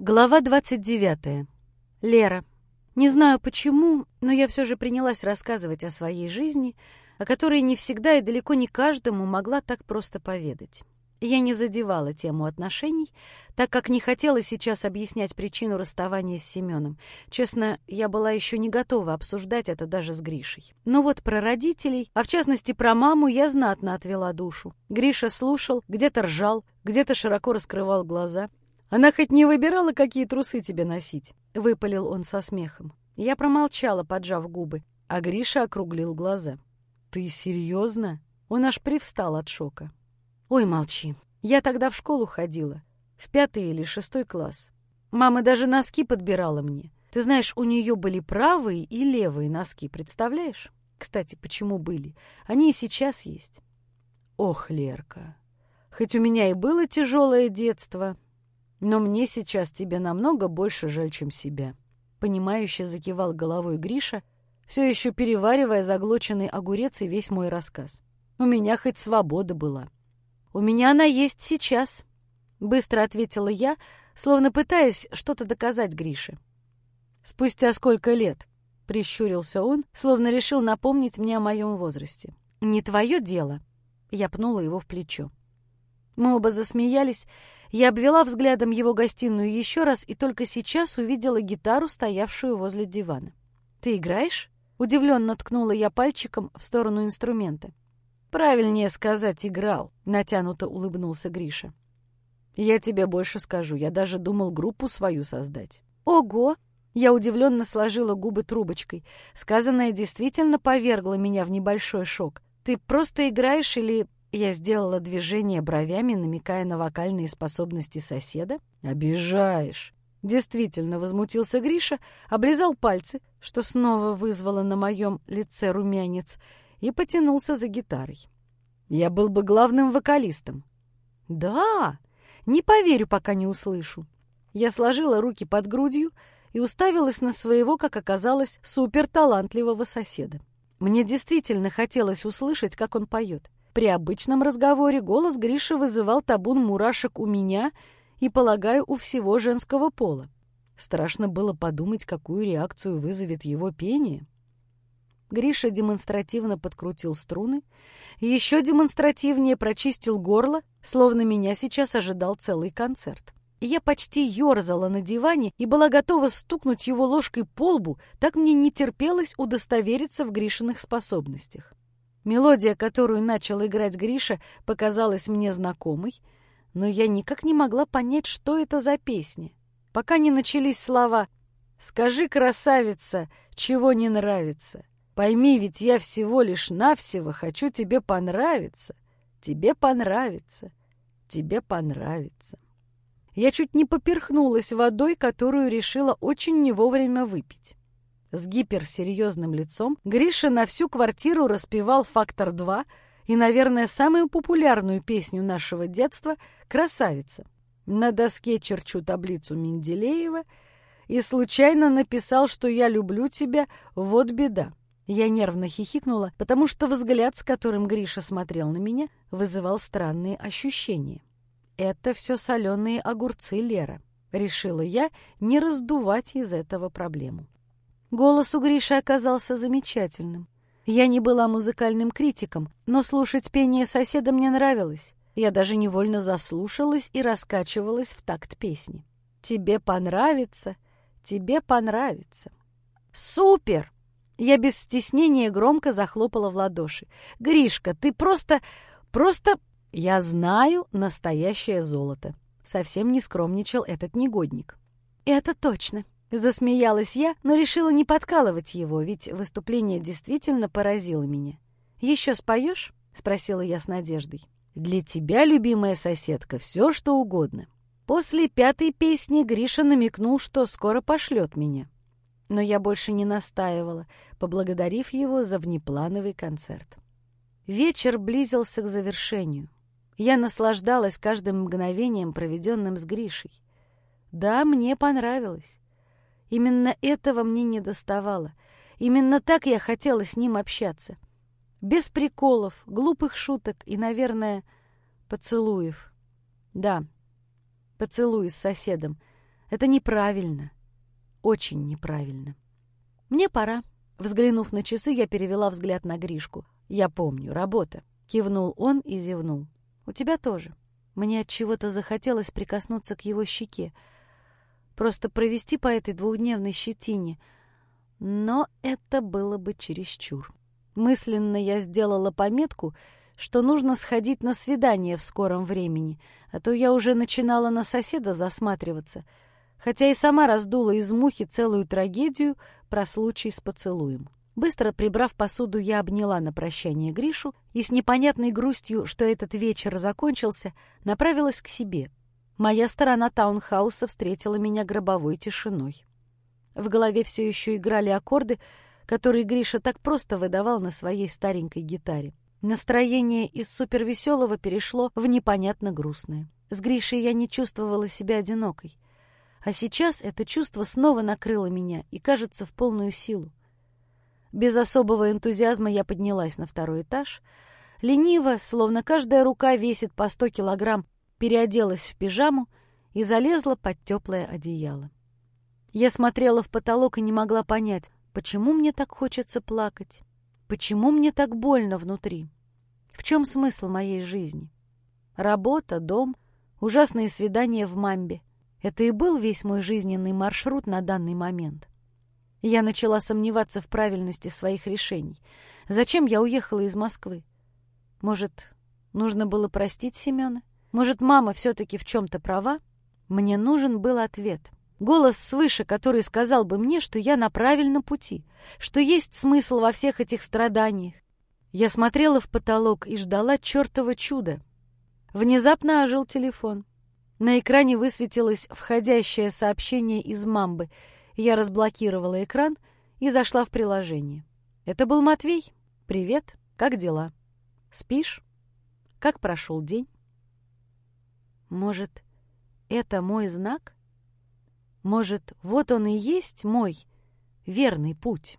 Глава 29. Лера. Не знаю почему, но я все же принялась рассказывать о своей жизни, о которой не всегда и далеко не каждому могла так просто поведать. Я не задевала тему отношений, так как не хотела сейчас объяснять причину расставания с Семеном. Честно, я была еще не готова обсуждать это даже с Гришей. Но вот про родителей, а в частности про маму, я знатно отвела душу. Гриша слушал, где-то ржал, где-то широко раскрывал глаза. «Она хоть не выбирала, какие трусы тебе носить?» — выпалил он со смехом. Я промолчала, поджав губы, а Гриша округлил глаза. «Ты серьезно?» Он аж привстал от шока. «Ой, молчи. Я тогда в школу ходила. В пятый или шестой класс. Мама даже носки подбирала мне. Ты знаешь, у нее были правые и левые носки, представляешь? Кстати, почему были? Они и сейчас есть. Ох, Лерка, хоть у меня и было тяжелое детство, но мне сейчас тебе намного больше жаль, чем себя. Понимающе закивал головой Гриша, все еще переваривая заглоченный огурец и весь мой рассказ. У меня хоть свобода была. У меня она есть сейчас, быстро ответила я, словно пытаясь что-то доказать Грише. Спустя сколько лет? Прищурился он, словно решил напомнить мне о моем возрасте. «Не твое дело!» Я пнула его в плечо. Мы оба засмеялись, я обвела взглядом его гостиную еще раз и только сейчас увидела гитару, стоявшую возле дивана. «Ты играешь?» — удивленно ткнула я пальчиком в сторону инструмента. «Правильнее сказать, играл», — натянуто улыбнулся Гриша. «Я тебе больше скажу, я даже думал группу свою создать». «Ого!» Я удивленно сложила губы трубочкой. Сказанное действительно повергло меня в небольшой шок. «Ты просто играешь или я сделала движение бровями, намекая на вокальные способности соседа. «Обижаешь!» Действительно, возмутился Гриша, облизал пальцы, что снова вызвало на моем лице румянец, и потянулся за гитарой. «Я был бы главным вокалистом». «Да! Не поверю, пока не услышу». Я сложила руки под грудью и уставилась на своего, как оказалось, суперталантливого соседа. Мне действительно хотелось услышать, как он поет. При обычном разговоре голос Гриши вызывал табун мурашек у меня и, полагаю, у всего женского пола. Страшно было подумать, какую реакцию вызовет его пение. Гриша демонстративно подкрутил струны, и еще демонстративнее прочистил горло, словно меня сейчас ожидал целый концерт. Я почти ерзала на диване и была готова стукнуть его ложкой по лбу, так мне не терпелось удостовериться в Гришиных способностях. Мелодия, которую начал играть Гриша, показалась мне знакомой, но я никак не могла понять, что это за песня. Пока не начались слова «Скажи, красавица, чего не нравится? Пойми, ведь я всего лишь навсего хочу тебе понравиться, тебе понравится, тебе понравится». Я чуть не поперхнулась водой, которую решила очень не вовремя выпить. С гиперсерьезным лицом Гриша на всю квартиру распевал «Фактор 2» и, наверное, самую популярную песню нашего детства «Красавица». На доске черчу таблицу Менделеева и случайно написал, что я люблю тебя, вот беда. Я нервно хихикнула, потому что взгляд, с которым Гриша смотрел на меня, вызывал странные ощущения. «Это все соленые огурцы, Лера», — решила я не раздувать из этого проблему. Голос у Гриши оказался замечательным. Я не была музыкальным критиком, но слушать пение соседа мне нравилось. Я даже невольно заслушалась и раскачивалась в такт песни. «Тебе понравится, тебе понравится». «Супер!» Я без стеснения громко захлопала в ладоши. «Гришка, ты просто... просто...» «Я знаю настоящее золото», — совсем не скромничал этот негодник. «Это точно», Засмеялась я, но решила не подкалывать его, ведь выступление действительно поразило меня. «Еще споешь?» — спросила я с надеждой. «Для тебя, любимая соседка, все, что угодно». После пятой песни Гриша намекнул, что скоро пошлет меня. Но я больше не настаивала, поблагодарив его за внеплановый концерт. Вечер близился к завершению. Я наслаждалась каждым мгновением, проведенным с Гришей. Да, мне понравилось. Именно этого мне не доставало. Именно так я хотела с ним общаться. Без приколов, глупых шуток и, наверное, поцелуев. Да, поцелуй с соседом. Это неправильно. Очень неправильно. Мне пора. Взглянув на часы, я перевела взгляд на Гришку. «Я помню, работа». Кивнул он и зевнул. «У тебя тоже». Мне от чего-то захотелось прикоснуться к его щеке, просто провести по этой двухдневной щетине. Но это было бы чересчур. Мысленно я сделала пометку, что нужно сходить на свидание в скором времени, а то я уже начинала на соседа засматриваться, хотя и сама раздула из мухи целую трагедию про случай с поцелуем. Быстро прибрав посуду, я обняла на прощание Гришу и с непонятной грустью, что этот вечер закончился, направилась к себе. Моя сторона таунхауса встретила меня гробовой тишиной. В голове все еще играли аккорды, которые Гриша так просто выдавал на своей старенькой гитаре. Настроение из супервеселого перешло в непонятно грустное. С Гришей я не чувствовала себя одинокой. А сейчас это чувство снова накрыло меня и, кажется, в полную силу. Без особого энтузиазма я поднялась на второй этаж. Лениво, словно каждая рука весит по сто килограмм, переоделась в пижаму и залезла под теплое одеяло. Я смотрела в потолок и не могла понять, почему мне так хочется плакать, почему мне так больно внутри. В чем смысл моей жизни? Работа, дом, ужасные свидания в мамбе. Это и был весь мой жизненный маршрут на данный момент. Я начала сомневаться в правильности своих решений. Зачем я уехала из Москвы? Может, нужно было простить Семена? Может, мама все-таки в чем-то права? Мне нужен был ответ. Голос свыше, который сказал бы мне, что я на правильном пути, что есть смысл во всех этих страданиях. Я смотрела в потолок и ждала чертова чуда. Внезапно ожил телефон. На экране высветилось входящее сообщение из мамбы — я разблокировала экран и зашла в приложение. Это был Матвей. «Привет, как дела? Спишь? Как прошел день?» Может, это мой знак? Может, вот он и есть мой верный путь?